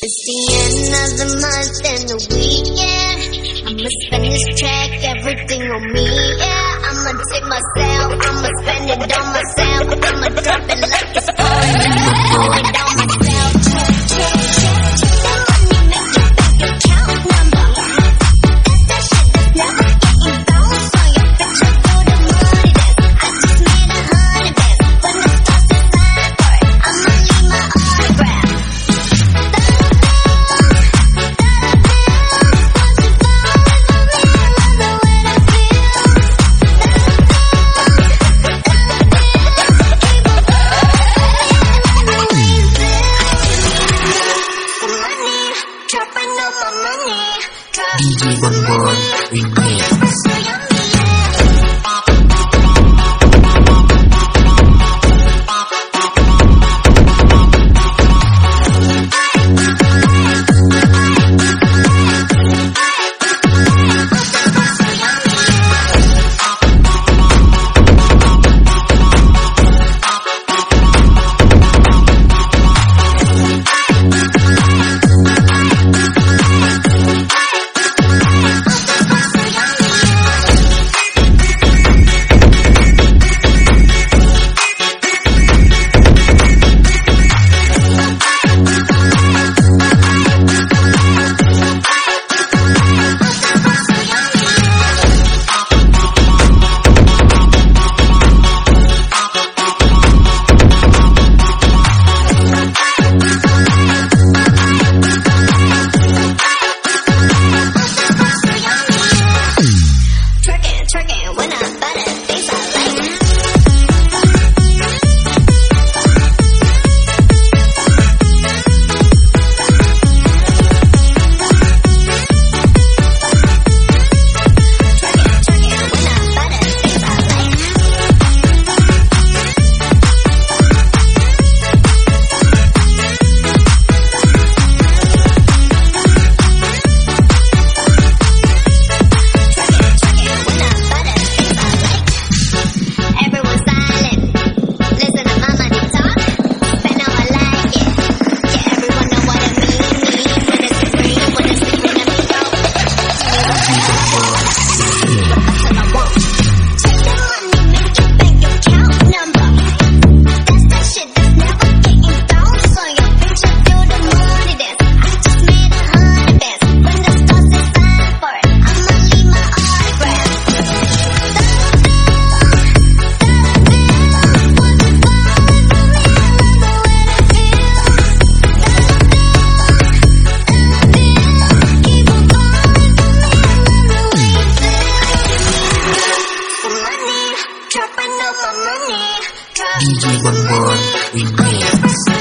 It's the end of the month and the weekend. I'ma spend this check, everything on me, yeah. I'ma take myself, I'ma spend it on myself. DJ Bonbon Remix DJ One we in